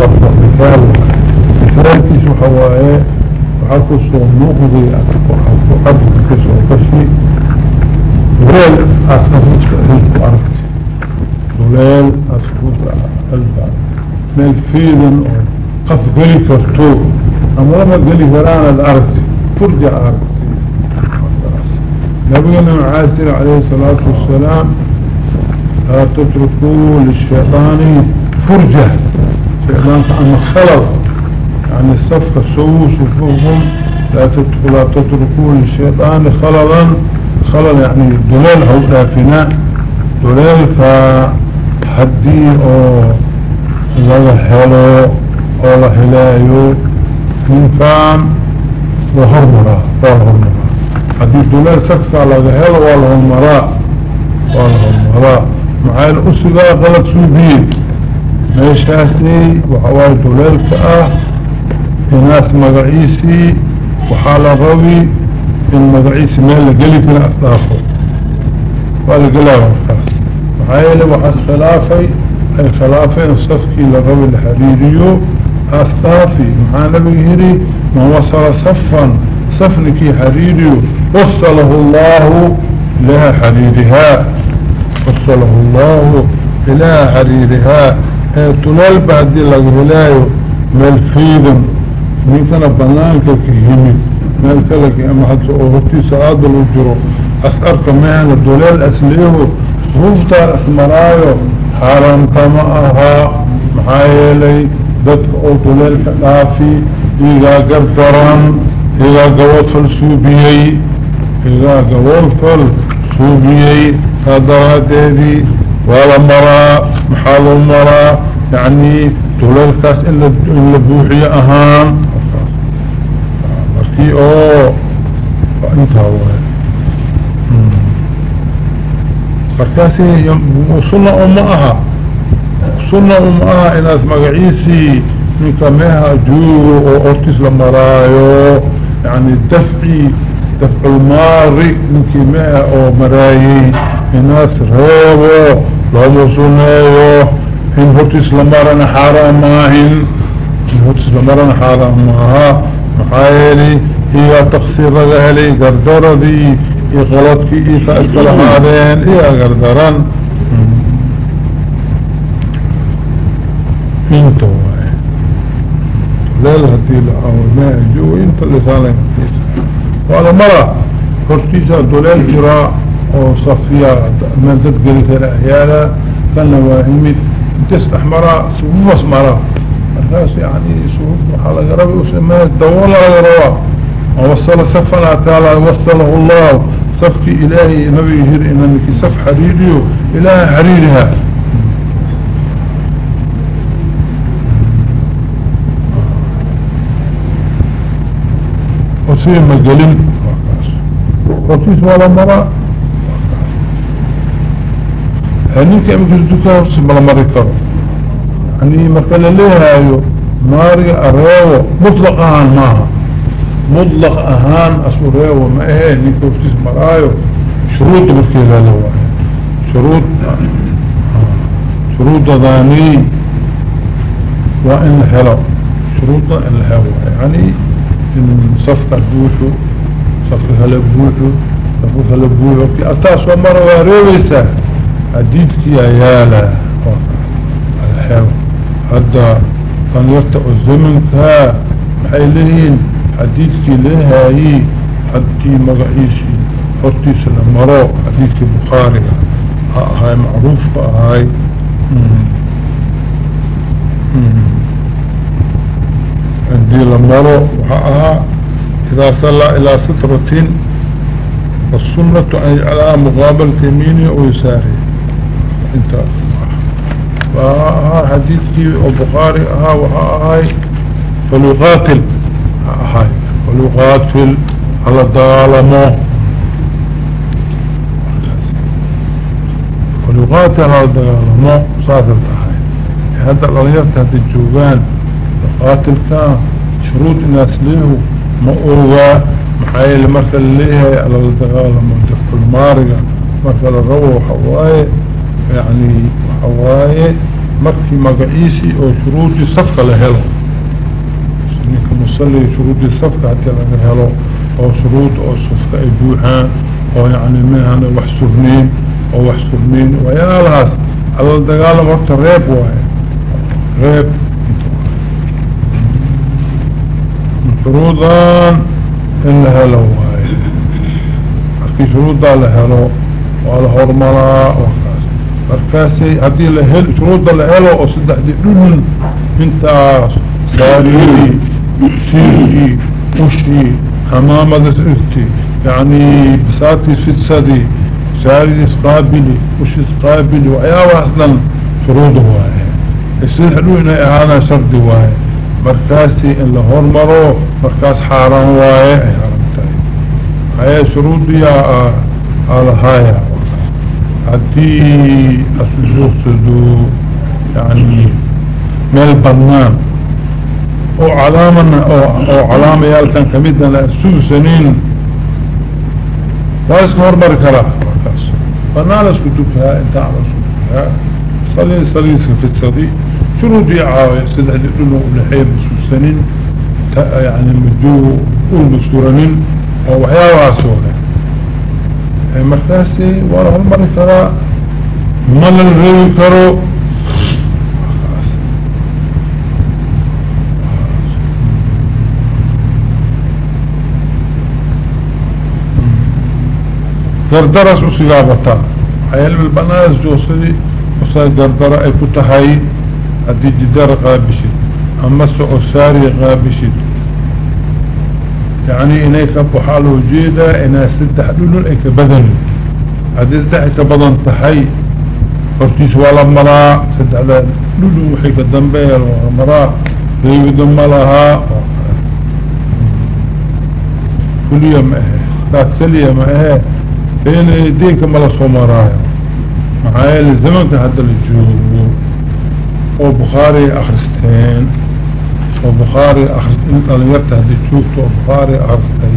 وفعل فعلكيس وحواية وحكو سوء نقضي أكو حبو كسو كسي وليل أسنفوت كأهلك عرفت وليل أسنفوت ألبع ميل فيدن قف قلي كرتو أموما قلي فرانا الأرض ترجع أرض نبينا عاسر عليه الصلاة والسلام لا تتركوا للشيطان فرجه استعمالك أما خلط يعني صفك سووا صفوهم لا لا تتركون الشيطان خللا خلل يعني دلال أو دافناء دلال فحدي أو لغا حلو أو لحلايو من فام وهرمرا حدي دلال صفك لغا حلو والهرمرا والهرمرا معايا الأسرة غلط سوبيه meeshaasi waxawaaye duleelka ah inaas magaciisii waxaa la rabi in magaciisi meel la geli kara asdhaafo waa la gelaa markaas maxaa yeele waxaas khilaafay ay khilaafeen safkii la rabi la xiriiriyo asdhaafi maxaa nabiga yidhi man wasala safan safnikii xiriiriyo wasalahu allahu ilaha xariirihaa wasalahu allahu ilaha xariirihaa tunaalba haddii laga helaayo meel fiidan ninkana banaanka ka himid meel kale ama hata oo hortiisa aadal u jiro ascarka mehena doleel asleeho ruuftaa asmaraayo xaaraan kama ahaa maxaa yeelay dadka oo doleelka dhaafi igaa gardaran igaa gabadfal suubiyey igaa gabadfal suubiyey taa daraadeedii وهذا مرى محاضر مرى يعني دولار كاس إن لبوحي أهان مركي أوه فأنتهى وهي مركاسي سنة أم أها سنة أم أها إناس مقعيسي من كميها جوغو أو أرتس لمرايو يعني الدفعي دفع الماري من كميها أو مرايي inaas reebo looma suneeyo in hortiis la marana xaaraan maahin in hortiis la marana xaaraan maaha maxaa yeelay iyaa taksiir laga helay gardaradii iyo qaladkii iyo ka iska lahaadeen iyaa gardaran hmm. inta waay leel hadii la awo joogo inta lisaan waana mara oo safiya meel dadgeli kara ahyaalaa kanna waa imid intas dhex maraa sufufaas maraa markaas yani sufuf waxaa laga raba usamaas dawoola laga rabaa wasala safanaa taala wasalahu llahu safki ilaahay nabiga hiri inanki saf xariiriyo ilaaha xariiriha osiima gelin warkiis waa la maraa ninka imkasduka horsi mala mari karo yani marka la leeyahayo naariga areewo muطlaq ahaan maaha muطlaq ahaan asu reewo ma ahe ninka hortiis maraayo shuruudda markii lala waayo shuruud ah, shuruuddadaani waa in la helo shuruudda in la helo yani in safka buuxo safka kala buuxo safka kala buuxo ki artaas oo mara waa reebaysaa حديثك أيالا الحيو هذا طنيرت الزمنك محيلين حديثك لها هي حدي مغعيسي حديث المرو حديث البخاري هاي معروف بقى هاي عندي المرو وحقها إذا صلى إلى سترة والسنة أن يجعلها مقابل يميني ويساري انت فها حديثك وبخاري اها وها اهاي فلقاتل اهاي فلقاتل على الظالمه فلقاتل على الظالمه صاصت اهاي هذا الاليرت هذا الجوغان لقاتل كان شروط الناس له ما أروى محايل مركز ليه على الظالمه دفع المارقة مركز الروح حوائي يعني حواية مركي مقعيسي او شروط الصفقة لهلو انك مصلي شروط الصفقة حتى لهلو او شروط او صفقة ابوحا او يعني مهن وحسرنين او وحسرنين ويانا لهاس على الدقالة مرت الريب واي ريب شروطا ان لهلو واي مركي شروطا لهلو وعلى هرملا وكذا markaasay haddii lahel shuruudda la helo oo saddexdii dhulun intaas saarihii sirdii ushii hamaamadas irti yacni basaartii fidsadii saaridiis qaabili ushiis qaabili waxyaabahaas dhan shuruud waaye saddex dhul inay ahaadaan shardi waaye markaasi in la hormaro markaas xaaraan waaye ay haram tahay haye shuruudiyaa alahaaya ah, ah, haddii asjoogtadu yani meel badnaan oo calaamana oo calaamayaalkan kamidaan asugsanayn ah waa iska hormari karaa markaas banaan la isku dukahaa intaa ala isku dukahaa sali saliiska fitadi shuruudii caawiya saddexdii dhul oo udhexeey masuugsanin yani madu ul masuuranin oo waxyaabahaas wada markaasi waa la horumari karaa ma la reebi karo gardaras usigaabataa ayaalbel banaas joogsadii usaa gardara ay ku tahay haddii jidaar qaabishid ama se osaari qaabishid يعني إني كبحال وجيدة إنا سدح دلون إيك بدن هذا سدح إيك بدن تحي قرتيس ولا مراء سدح دلون وحيك الدنبية ومراء ليو دم لها كل يوم إيه تاس كل يوم إيه فإن يديك ملس ومراء معايا لزمنك هذا الجوه وبخاري أخرستين oo bukhaari akris in dhalinyarta hadday joogto oo bukhaari akrisatay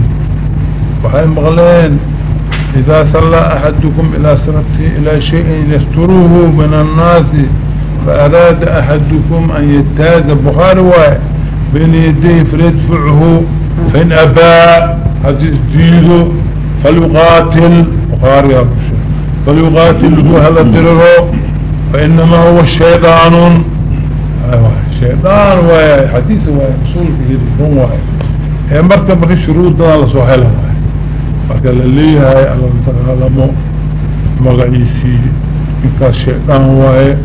waxay maqleen idaa sallaa axadukum ilaa sanabti ilaa shay-an yasturuhu min annaasi faaraada axadukum an yataaza bukhaari waaye bayna yadayhi falyadfachu fain abaa haddii isdiido falyuqaatil bukhaarigaa ku sheeg falyuqaatil hu hala diriro fainamaa huwa shaydaanun shaydaan waaye xadiis waaye usuulka run waaye ee marka marka shuruudana lasoo hela waaye marka laleeyahay alataqaalamo magaciisii ninkaas shaydaan waaye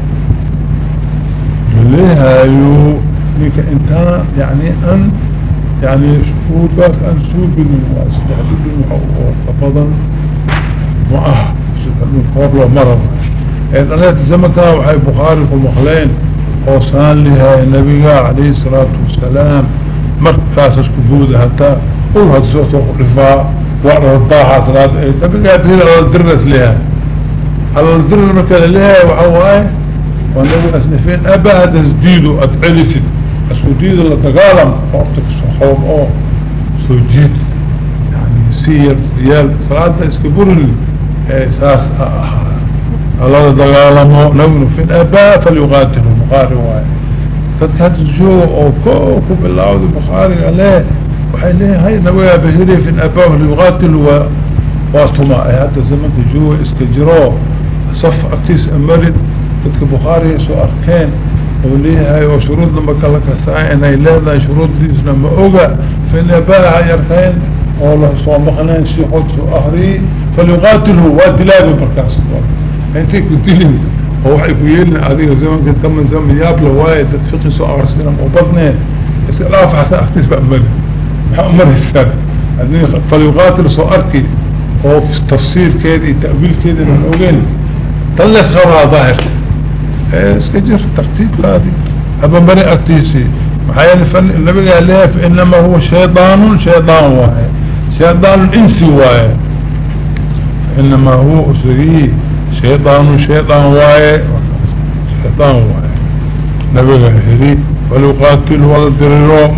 laleeyahayo ninka intaan yani an yani shuruuddaas aan suubinin waa saddex dudin wa oo ka badan ma aha saddex dudin koor loo mara waaye ee dhaneed zamankaa waxay bukhaari ku maqleen oo saanlihay nabiga calayhi salaatu wasalaam markaas isku buuda hataa ul hadsoo kudhifaa waa salaada ay nabigaa bihil alaldirinas leeyahay alaldirinas markaa laleeyahay waxaa waaye waa nabiga asnifeen abaa hadas ad celisid isku diida la dagaalam horta oo soo jiid yani siyar yaal salaada iska burin ee saas ahaa الله دقالمو لو في الأباء فليقاتلوا مقاري واي تدكات الجو أو كوكو بالعوض بخاري عليه وحيليه هاي نوية بهيري في الأباء فليقاتلوا واتما هذا الزمن الجو اسكجروا صف أكتس أمرد تدك بخاري سو أركان وليها وشروط لما كلك سائن هاي لذا شروط ليسنا ما أوقع في الأباء هاي أركان والله صوى مخنان شيخوت سو أهري فليقاتلوا وادلابي بركاسة وقت intay ku dilin oo waxay ku yeelin adiga zamanka kama zaman yaabla waaye dad fiqi soo arsina oo badneen iska dhaaf xasan aktiis baa mali maxaa umaraysaa adni falyuqaatil soo arki oo tafsiirkeeda iyo ta'wiilkeedana oogeen tan lees qabaa daahir ee iska jir tartiibkaadi haba mari agtiisii maxaa yeele fan nabigaa leeyahay fa inama huwa shaydaanun shaydaan waaye shaydaanun insi waaye fa inamaa huwa usagii شيطان شيطان واي شيطان واي نبغى هري ولو ولا دريرو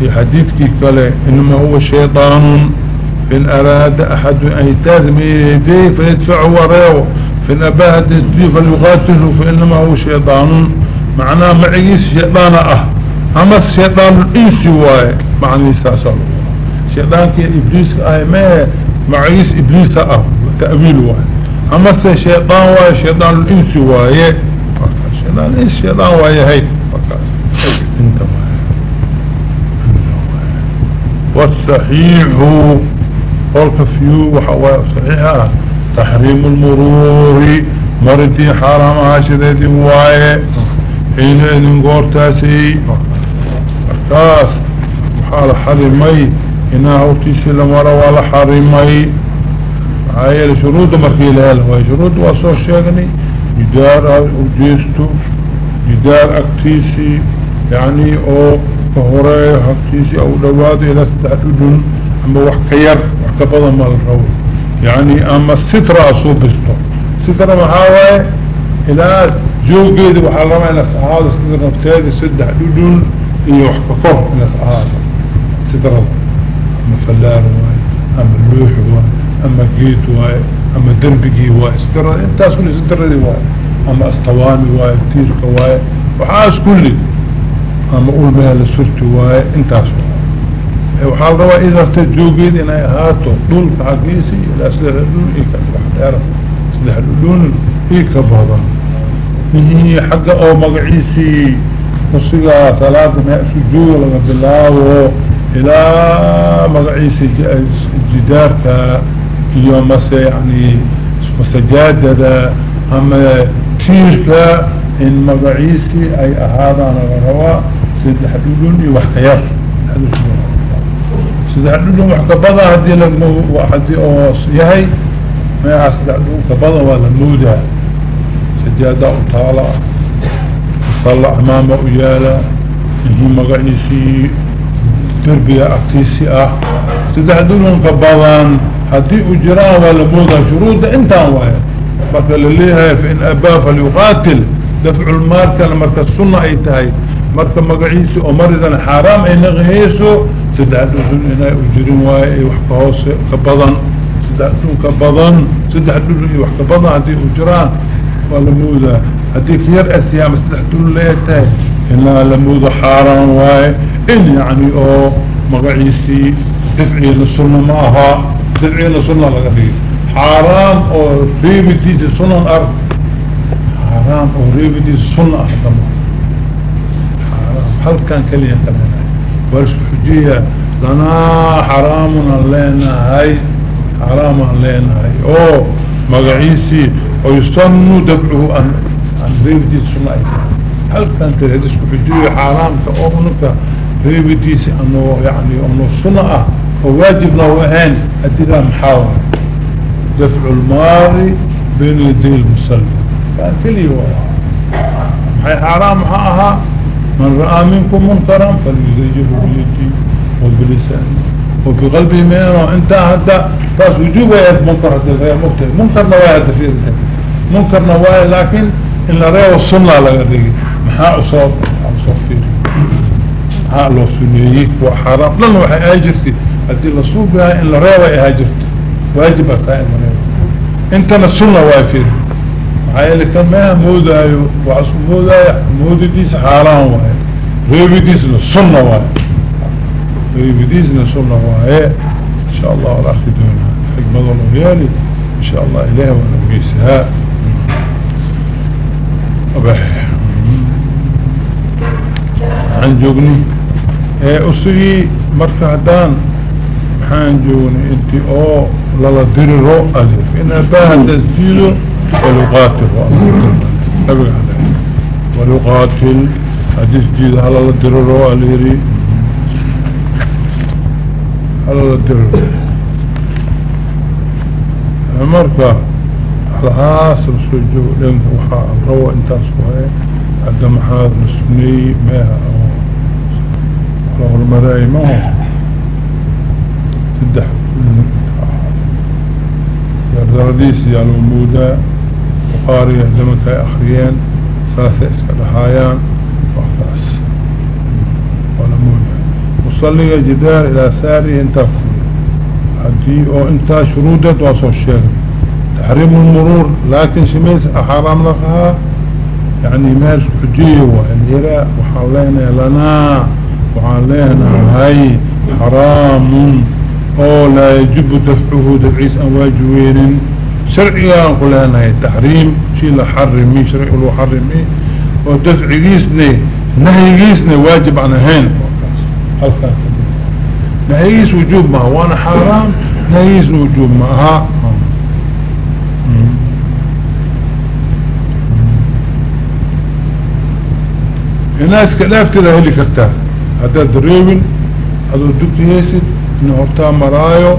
في حديثك قال إنما هو شيطان فإن أراد أحد أن يتازم يديه فيدفع وراه فإن أباه تسديه فليقاتله فإنما هو شيطان معناه معيس شيطان أه أمس شيطان الإنسي واي معنى يستعصى الله شيطان كي إبليس أهمه maciis ibliisa ah ta'wiil waaye amase shaydaan waaye shaydaan insi waaye shaydaan ins shaydaan waaye hay markaas inta wasaxiixu qolka fiyu waxaa waaye saxiixa ah taxriimu lmuruuri maridii xaaraam ahaashadeedii waaye xiina idin goortaasay markaas waxaa la xarimay إنها أوتيسي لمرا ولا حرمي عائل شروط مركي لها شروط واسو الشيغني جدار أجيستو جدار أكتيسي يعني أو فهوري أكتيسي أو دواد إلى استعددن أما وحكير وحكفضا ما الرول يعني أما السترة أصول بستو سترة محاوية إلى جوجيد وحرمة إلى سعادة سترة نفتادي سد إيو حكفر إلى سعادة سترة ama falaar waayo ama luux waayo ama geed waayo ama darbigii waayo isdara intaas kulli isdaradii waayo ama astawaami waayo tiirka waayo waxaas kulli ama ulmeha la surti waayo intaas waayo waxaa la rabaa idarta joogeed inay ahaato dhulka xaggiisa ilaa saddexa dhul iyo ka dheer saddexa dhul iyo ka badan xagga oo magaciisii usigaa salaada meesha jooga laga bilaabo ilaa magaciisa jidaarka iyo mase yani sajaadada ama tiirka in magaciisii ay ahaadaan laga rabaa saddex dhulun iyo wax ka yar saddex dhulun wax ka badan hadii lama hadii oo yahay meehaa saddex dhulun ka badan waa la moodaa sajaada u taala salla amaama u yaala inhii magaciisii derbiga agtiisi ah saddexdulanka badan haddii u jiraan waa lamoodaa shuruudda intaan waaya marka laleeyahay fa in abaa falyuqaatil dafculmaalkana marka sunna ay tahay marka magaciisi oo maridan xaaraam ay naqihayso saddex dhudun inay u jirin waayo ay wax ka hoose ka badan saddex dhudun ka badan saddex dhudun iyo wax ka badan haddii u jiraan waa la moodaa haddii ka yar asiyaama saddex dhudun leetahay inaa lamudu xaaraan waaye in yani oo magaciisii difciina sunna ma ahaa difciina sunna laga dhigi xaaraan oo reebidiisa sunan ar xaaraan oo reebidiisa sunna ah dama xaaraan halkan keliya qadanay waa isku xujiyaa lanaa xaraamaan leenahay xaraamaan leenahay oo magaciisii oysanu dabcuhu an an reebidiisa sunna ay tahay halkan kale isku xujiyo xaaraamka oo unaka reebadiisa ama yani ono suna ah oo waajibna wahayn adilaa maxaa waay dafcu lmaari bayna yaday lmusalli kaa keliya maay xaaraam maxaa ahaa man ra minkum munkaran falyuzayiru biyadi oo bilisaani oo biqalbii meno intaa hadda taas wujuubaed munkar ada mogtahay munkarna waay hadda fiirta munkarna waay laakin in la reebo sunaa laga maxaa usoo soo fiiriy maxaa loo suneeyey kuwa xaaraam dhan waxay ahay jirtay haddii la suugaha in la reebay ahaa jirto waajib ataa in la reebo intana sunna waa fiiri maxaa yeele kan meeha moodaayo waxasu moodaayo moodidiisa xaaraan waaye reebidiisna sunna waaye reebidiisna sunna waaye insha allah waan arki doonaa xikmada loo yeeli insha allah ilaah waan ogeysahaa aan joognin ee usugii marka haddaan maxaan joogna inti oo lala diriro alif in abaa haddaas waluqaatil nabiga waluqaatil hadis diido halala diriro aliri halala diriro marka alahaas la soo dhanka waxaa raba intaas ku haye hadda maxaadna suneeyey meeha hormaray ma aho saddex dardaradiis yaa loo moodaa bukhaariga zamanka ay akriyeen saasay iska dhahaayaan wakaas waa la moodaa musaliga jidaar ilaa saarihi intaa kufiya haddii oo intaa shuruudeed waa soo sheegay taxriim lmuruur laakin shimays xaaraam laqahaa yani meel xujiyey waa in yara waxaan leenahay lanaa waxaan leenahay xaraamun oo laa yajibu dafcuhu dafciis aan waajibeynin sharcigaan ku leenahay taxriim shii la xarimi sharci loo xarimi oo dafcigiisna nahyigiisna waajib aan ahayn kaas halkaa nahyigiis wujuub maaha waana xaaraam nahyigiisna wujuub ma aha inaa iska dhaafteeda heli kartaa haddaad reebin adoo dughaysid inuu hortaa maraayo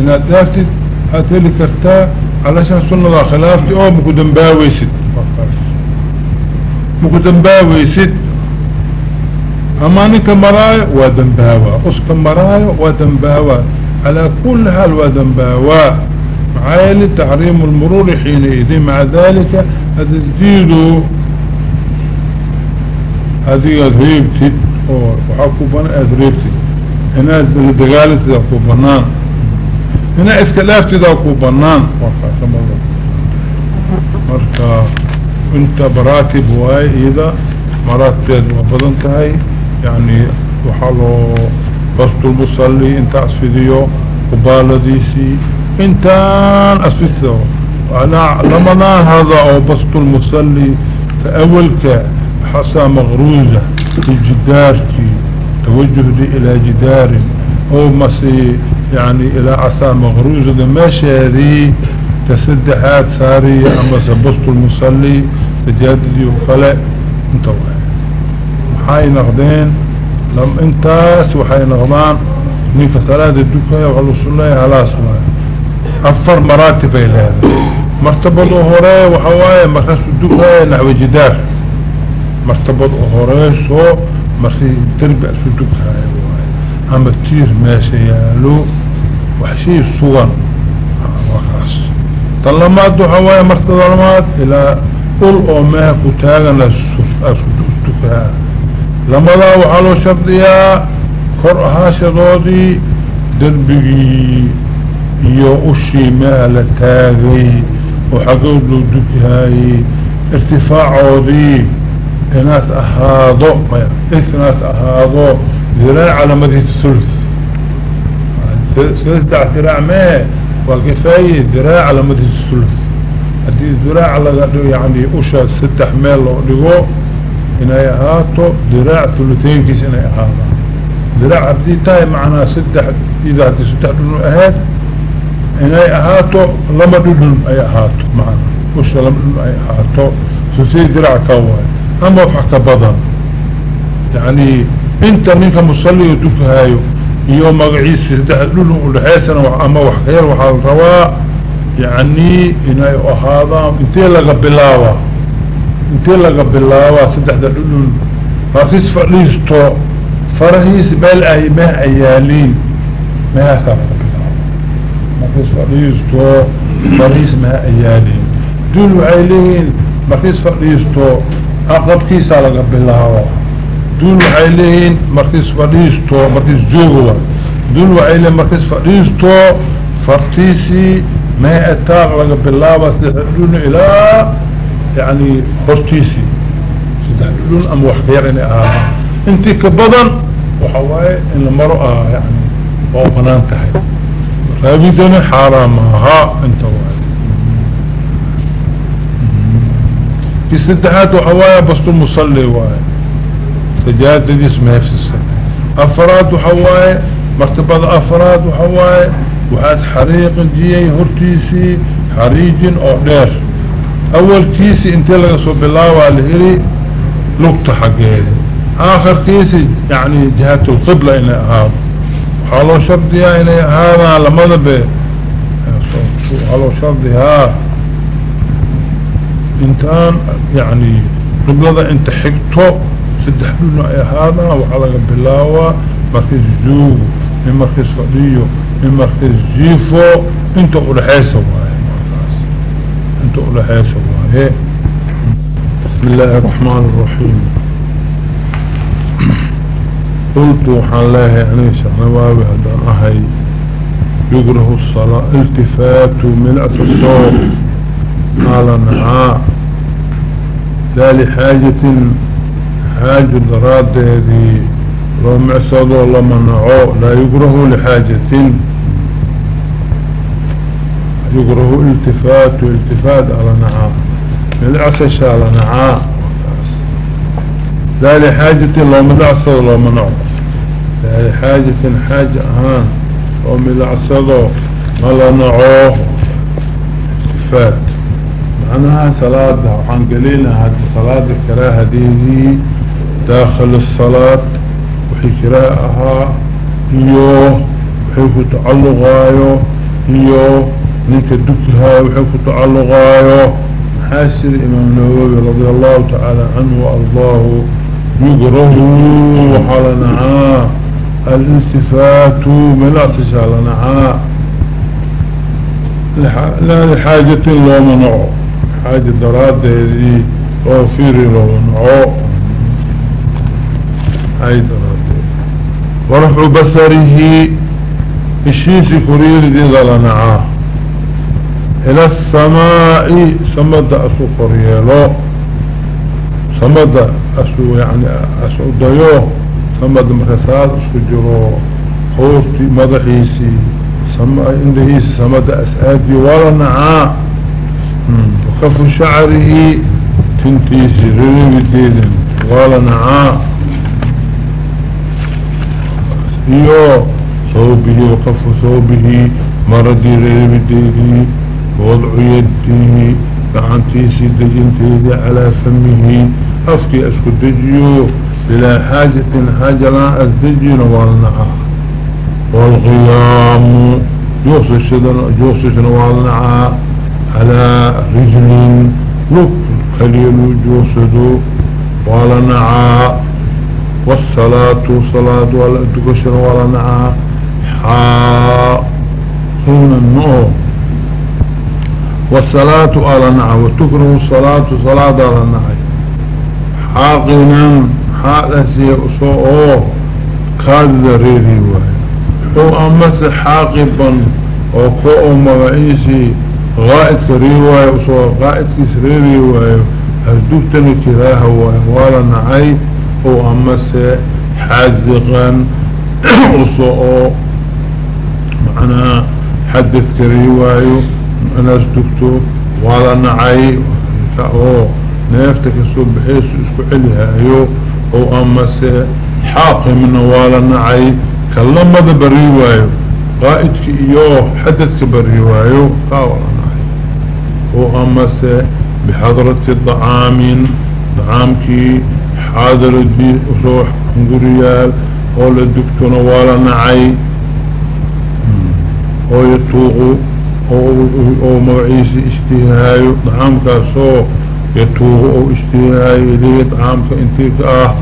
inaad dhaaftid aad heli kartaa calashaan sunnadaa khilaafti oo maku dambaaweysid maku dambaaweysid ama ninka maraayo waa dambaawaa uska maraayo waa dambaawaa calaa kulli haal waa dambaawaa maxaa yeele tacriimu lmuruuri xiina maca daalika hadisdiidu adigaad reebtid oo waxaa ku banaan aada reebtid inaad la dagaalantid aa ku banaan inaa iska dhaaftid aa ku banaan wakaasamada marka inta baraatib waaye iyada maraatibteed waa badan tahay yani waxaa loo bastulmusalli inta asfidiyo kubaaladiisii intaan asfidta lamadaan hada oo bastulmusalli ta awalka xasaa maqruuza في جدارك توجهي إلى جدار أو مسي يعني إلى عصا مغروزة ماشي هذه تسدحات ساري أما سبسط المصلي تجادلي وقلع انتوه محاي نغدين لم انتاس وحاي نغضان نيك ثلاثة الدكاية وعلى الصلاة على صلاة أفر مراتب إلى هذا مرتبة ظهورية وحواية مركز الدكاية نحو جدار martabad horeyso markii derbi isu dughayo waay ama tiir meesha yaalo waxshii sugan wakaas tan lamaad waxaa waaya martabada lamaad ilaa ul oo meha ku taagana isdughaa lamadaa waxaa loo shardiyaa kor ahaashadoodii derbigii iyo ushii meha la taagay oo xagood loo dughaayey irtifaacoodii inaas ahaado maya inaas ahaado diraac calamadii thuluth saddex diraac mee waa kifaaye diraac calamadii thuluth haddii diraac laga dhigo yani usha saddex meel loo dhigo inay ahaato diraac thulutheenkiis inay ahaadaan diraac haddii tahay macnaa saddex ida haddii saddex dhunu ahayd inay ahaato lama dhudhun ay ahaato macnaa usha lama dhudhun ay ahaato susii diraac ka waayo ama wax ka badan yacnii inta ninka musalliga tukahaayo iyo magaciisa saddexa dhulun udhexaysana ama wax ka yar waxaa la rabaa yacnii inay ahaadaan intee laga bilaabaa intee laga bilaabaa saddexda dhulun markis fadhiisto farahiis meel ahy meh ayaaliin mehaasaa laga bilaaba markis fadhiisto farahiis meha ayaaliin dul waxay leeyihiin markis fadhiisto caqabkiisaa laga bilaabo duul waxay leeyihiin markiis fadhiisto markiis joogowa duul waxay leeyiin markiis fadhiisto fartiisii mee etaar laga bilaaba saddex dhun ilaa yani hortiisii saddex dhun ama wax inay ahaada intii ka badan waxa waaye in la ah yani waa u banaan tahay raabidana xaaraam aha inta wa كسدحات وحوايا بسطو مصلي واي سجادة ديس مهفس السنة أفراد وحوايا مرتبة أفراد وحوايا وحاس حريق جيي هرتيسي حريج أو دير أول كيسي انت لقصوا بالله والهري لقطة حقيه آخر كيسي يعني جهة القبلة إلى هذا وحالو شرطي يعني هذا لماذا به حالو شرطي هذا intaan yani qiblada inta xigto saddex dhulna ay ahaadaan waxaa laga bilaawaa markays joogo in markays fadhiyo in markays jiifo inta udhaxaysa waaye markaas inta udhaxaysa waaye bismi illaahi araxmaan araxiim qultu waxaan leehay aniga shaqnawaawi haddaan ahay yugrahu salaa iltifaatu milata sooq qaala nacaa لا لحاجة حاجة دراد هذه لو معصدوا الله منعوه لا يقره لحاجة يكره التفات والتفات على نعاه للعسش على نعاه لا لحاجة لو ملعصدوا الله منعوه لا لحاجة حاجة هان لو ملعصدوا ما لنعوه التفات معناها صلاة وحان قليلنا هذه صلاة الكراهة ديني داخل الصلاة وحي كراهها ايوه وحي كتعلقايو ايوه نيك الدكلها وحي كتعلقايو محاسر امام نووي رضي الله تعالى عنه والله يقره وحالنا الالتفات من اعتشالنا لا لحاجة لو منعه xaaja daraadeedii oo firi laba naco ay daraadeed warafcu basarihi ishiisi koryeelideeda la nacaa ila asamaa'i samada asu koryeelo samada asu yani asu dayo samada marka saas isku jiro hoortii madaxiisii indhahiisi samada as aadiyo nacaa كف شعره تنتيسي ربيب ديدا قال نعا يو صوبه وقف صوبه مردي ربيب ديدي وضع يده فعنتيسي دجنتيدي على فمه أفكي أسكو دجيو بلا حاجة حاجة لا أسدجن والنعا والغيام يوصشنا والنعا على رجل لب خليل جوسدو ولنعا والصلاة صلاة والدكشن ولنعا حاقون النوم والصلاة ألنعا وتكره الصلاة صلاة ألنعا حاقنا حالسي أسوءه كاد ذريري واحد هو أمس حاقبا وقوء مبعيسي غائدك ريواي وصو غائدك سريري واي هدوبتني تراها وهوالا نعي او امس حازقا وصو معنا حدثك ريواي انا اسدكتو والا نعي او نافتك الصبحيس اسكو عليها ايو او امس حاقي من والا نعي كلمة بريواي غائدك ايوه حدثك بريواي قاولا oo بحضرة bixadrati dacaamin dacaamkii xaadaradi ruux hunguriyaal oo la dugtona waa la nacay mm, oo yatuuqu oo magaciisa istihaayo dacaamkaasoo yatuuqu oo istihaayo ilihii dacaamka intii ka ah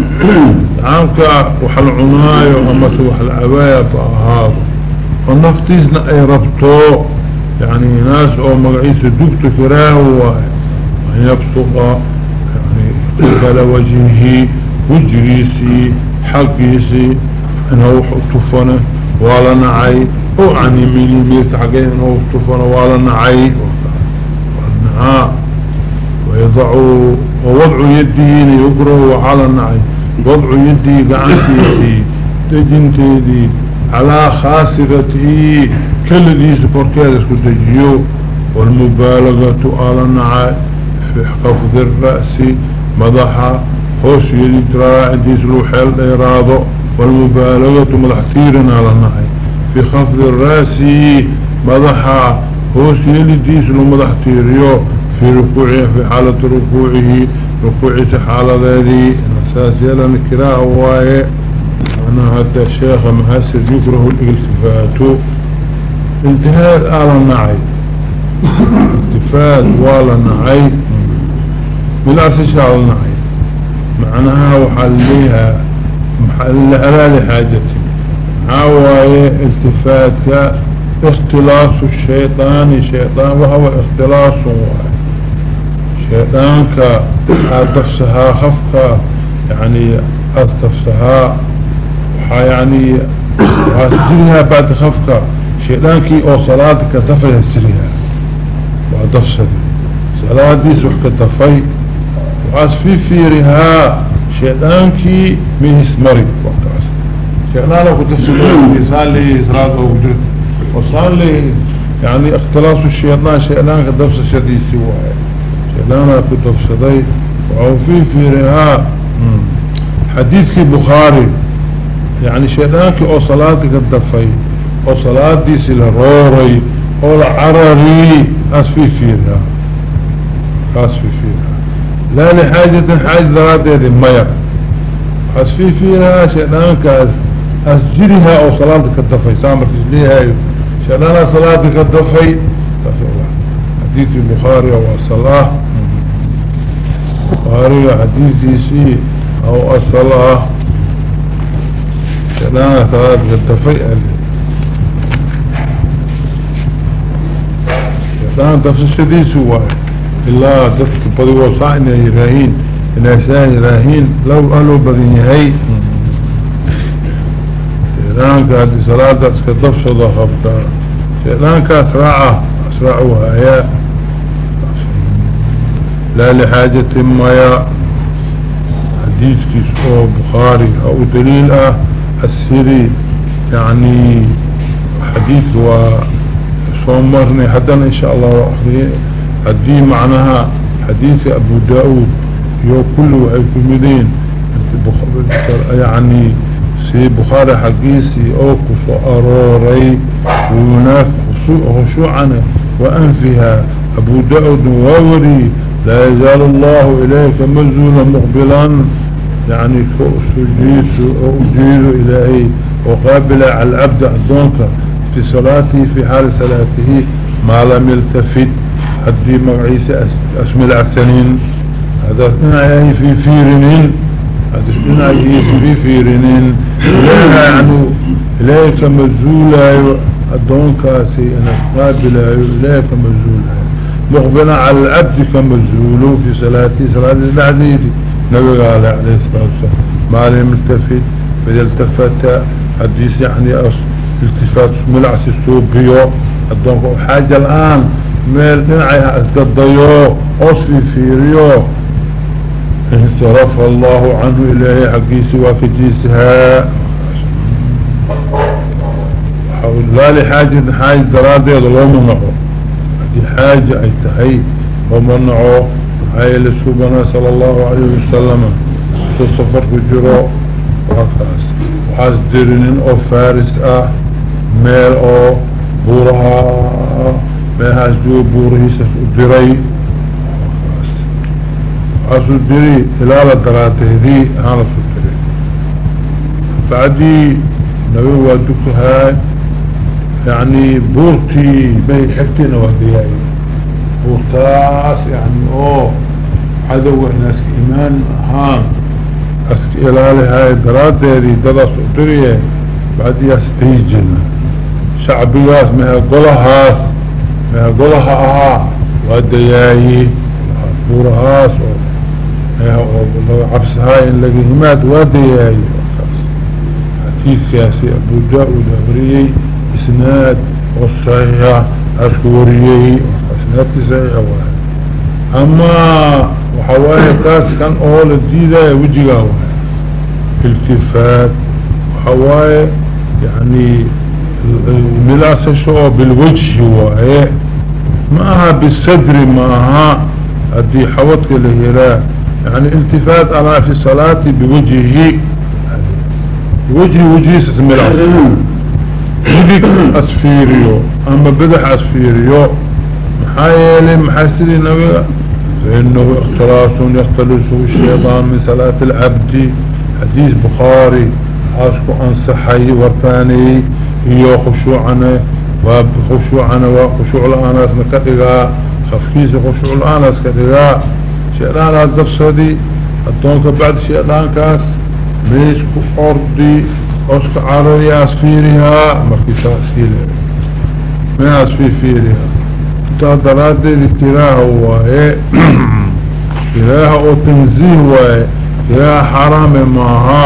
dacaamka wax la cunaayo amase wax la ay rabto يعني ناس او مقعيس دكت كراهو ان يبسط يعني قبل وجهه وجريسي حقيسي انه اطفنه ولا نعي او عن يميني ميت حقين انه اطفنه ولا نعي والنعاء ويضع ووضع يده يقرأ وعلى النعي وضع يده قعنتي تجنتي على خاسرته keladiisa korkeeda isku dejiyo walmubaalagatu aalanacay kafdi ra-si madaxa hoos yelid raacidis e lagu xeel dheeraado walmubaalagatu madax tiirin aalanacay fii khafdi ra-si madaxa hoos yelidiis lagu madax tiiriyo fii rukuucihi fii xaalati rukuucihi rukuuciisa xaaladeedii saas yeelana kiraaha waaye macnaha hadda sheekha maxasir yukrahu iltifaatu انتهاء على نعي احتفال ولا نعي بالأسش على نعي معناها وحليها محل حاجتي عواية التفاتك اختلاص الشيطان الشيطان وهو اختلاص واحد شيطانك أدفسها خفك يعني أدفسها يعني أدفسها بعد خفك شيطانكي او صلاة كتفي هستريها وعدفسد صلاة دي سوح كتفي وعصفي فيرها شيطانكي من اسمري وقتعص شيطان لو كتفسدين يسال لي وجود وصال يعني اختلاص الشيطان شيطان كدفس شديسي واحد شيطان كتفسدين وعوفي فيرها حديثك بخاري يعني شيطانك او صلاة كتفي oo salaadiisi la rooray oo la carariyey as fiifiirnaa kaas fiifiirnaa laani xaajatan xaaja daraadeedi maya as shaydaankaas as oo salaada ka dafay saa markiis leeyahayo shaydaanaa salaada ka dafay xadiiثi bukhaariga waa salaa bukhaariga xadiidiisii aw asalaa shaydaanaa salaada ka dafay quraan tafsirshadiisu waayo ilaa dadka badigoo saa inay yiraahiin inay saa yiraahiin law aloo badan yahay shaydaanka haddii salaada iska dafshado habkaa shaydaankaas raaca asraacu haayaa laa lixaajatin maya xadiidkiis oo bukhaari ha u daliil ah ashiri yani xadiidka waa soo marnay haddana in sha allah waa akriyey haddii macnaha xadiidka abu daa-uud iyo kulli waxay ku mideen yani si bukhaari xaggiisii oo ku arooray wunaaf khushuucana wa anfiha abu daa-uudna waa wariyey laa yazaal allahu ilayka mazuula muqbilan yani soo soo oo ujeedo ilaahay oo qaabila calcabdi addoonka في صلاته في حال صلاته ما لم يلتفت هدي مغعيسة أسمل عسنين هذا اثنين في فيرنين هذا اثنين في فيرنين إليه عنه إليك الدون كاسي أن أستقابلها إليك مجزولة مقبلا على العبد كمجزوله في صلاته صلاة العديد نبي قال عليه الصلاة والسلام ما لم يلتفت فإذا التفت يعني أصل iskasaad milacsi suuqiyo adoonka u xaaja la-aan meel dhinacay ha isgadayo oos fiifiiriyo insarafa allahu canhu ilaahay xaggiisi waa kajiisahaa laali xaaja xaaja daraadeeda looma naco haddii xaaja ay tahay looma naco maxaa yeele suubana sala allahu alayhi wasalama soo safar ku jiro waa ah meel oo buuraha meelhaas jooga buurahiisaas u diray asu diri ilaa la daraateedii aan lasu diri bacdii nabi waa dugtahay yani buurtii bay xigtayna waa diyaay buurtaas yani oo cadowga in imaan ahaan iska ilaalihay daraadeedii dadaas u diriye bacdiyaas ayijina shacbigaas mehegolahaas mehegolaha ahaa waa dayaaye buurahaas oo laga cabsahaa in laga himaad waa dayaaye xadiidkaasi abuja uula wariyey isnaad oo saxiixa asku wariyey isnaadkiisa waay amaa waxaa waaye kaaskan oo la diidaya wejigaa waay iltifaat waxaa waaye yani bilaasasha oo bilwajhi waaye ma aha bisadri ma aha haddii xawadka la helaa yani iltifaat alaa fi salaati biwajhihi wajhi wajhiisa smila midig asfiiriyo ama badax asfiiriyo maxaa yeelay maxaa sidii nabiga fainahu ikhtilaasun yakhtalisuhu shaydaan min salaati alcabdi xadiis bukhaari aasku ansaxay warkaanayey iyo khushuucana waa khushuucana waa khushuuc la-aanaasna ka dhigaa afkiisa khushuuc la-aanaas ka dhigaa shaydhaanaas dabsadi addoonka bacdi shaydhaankaas meysku ordi oska carari asfiirihaa markii taasiile me asfiifiirihaa intaa daraaddeedi kiraaha waaye kiraaha oo tanziih waaye kiraaha xaraame maaha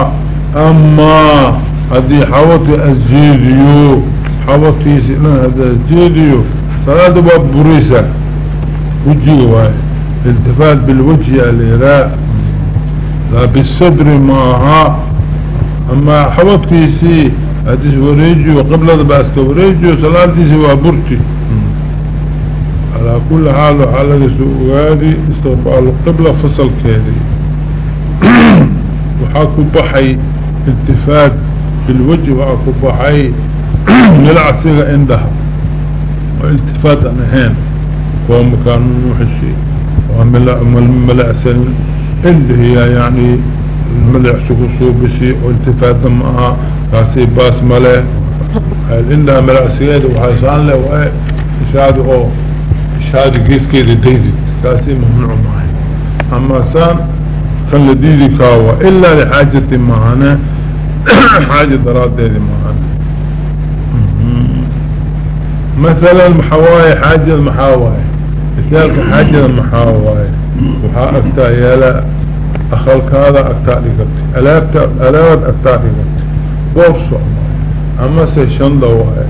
amaa haddii xawati asjeediyo xawatiisi dhan haddii asjeediyo salaada waa bureysaa wejiga waaye iltifaat bilwajhi yaa layiraa laa bisadri maaha amaa xawadkiisii haddii iswareejiyo qiblada baa iska wareejiyo salaadiisi waa burti calaa kulli xaal waxaa laga soo ogaadi istiqbaaluqibla fasalkeedii waxaa ku baxay iltifaat بالوجه وأكبحي ملع سيغة عندها والتفات أنهين وهم كانوا نوحشي وملع سيغة اللي هي يعني الملع سكسو بشي والتفات معها كاسي باس ملع عندها ملع سيغة له وإيه إشهاد أو إشهاد قيس كيدي ديدي كاسي ممنوع معي أما سان كان لديدي كاوة لحاجة معنا xaaja daraadeedi maan maala maxaa waaye xaajada maxaa waaye misaalka xaajada maxaa waaye waxaa agtaa yaala akalkaada agtaa dhigatay alaabta alaabad agtaa dhigatay goob socma amase shanda waaye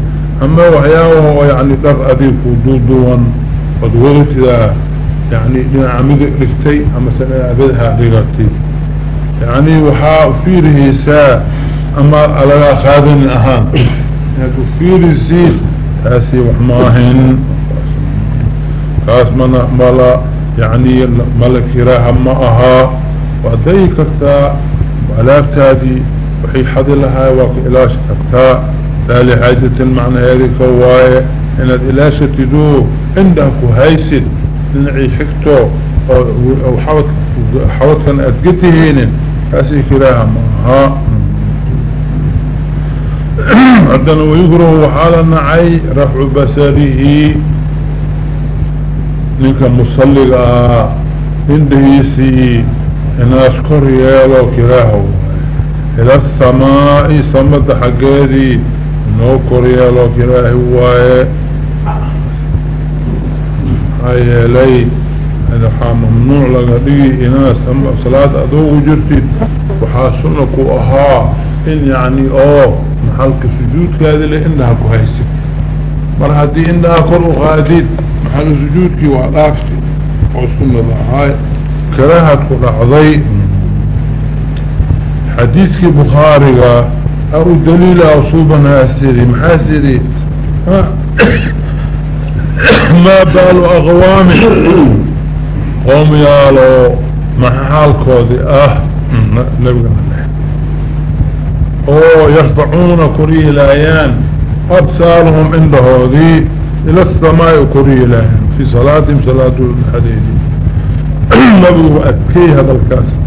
ama waxyaabaha oo yani dhar adiku duuduwan ood wadataa yani dhinaca midig dhigtay amase dhinaca bidhaa dhigatay يعني وحا فيره ساعة اما لغا قادن اهان فيره سيد اسي وحماهن قاس منا ملا يعني ملك راها ما اها وهدي كرتا الابتادي وحي حد لها واقع الاش كرتا لا لحاجة معنى هذه كواية ان الاش تدو عندك هايسد نعي حكتو او حوت حوت كان kaasi kiraaha maaha haddana wayukrahu waxaa la nacay rafcu basarihi ninka musalliga ahaa indhihiisii inaas kor yeelo kiraaha waaye ila asamaa'i samada xaggeedii inoo kor yeelo kiraahi waaye maxaa waxaa mamnuuc laga dhigi inaad ama salaada adoogu jirtid waxaa sunna ku ahaa in yacni oo maxalka sujuudkaadi le indhaha ku haysid mar haddii indhaha kor u qaadid maxalka sujuudkii waa dhaaftay oo sunnada ahaay karaahad ku dhacday xadiidkii bukhaariga au daliila suuban haasiri maxaas yidhi maa baalu aqwaami قوم يالو محالكودي اه نبقى او يخضعون كري الايان ابصارهم عندهودي الى السماء كري الايان في صلاتهم صلاة الحديد نبقى اكي هذا الكاسم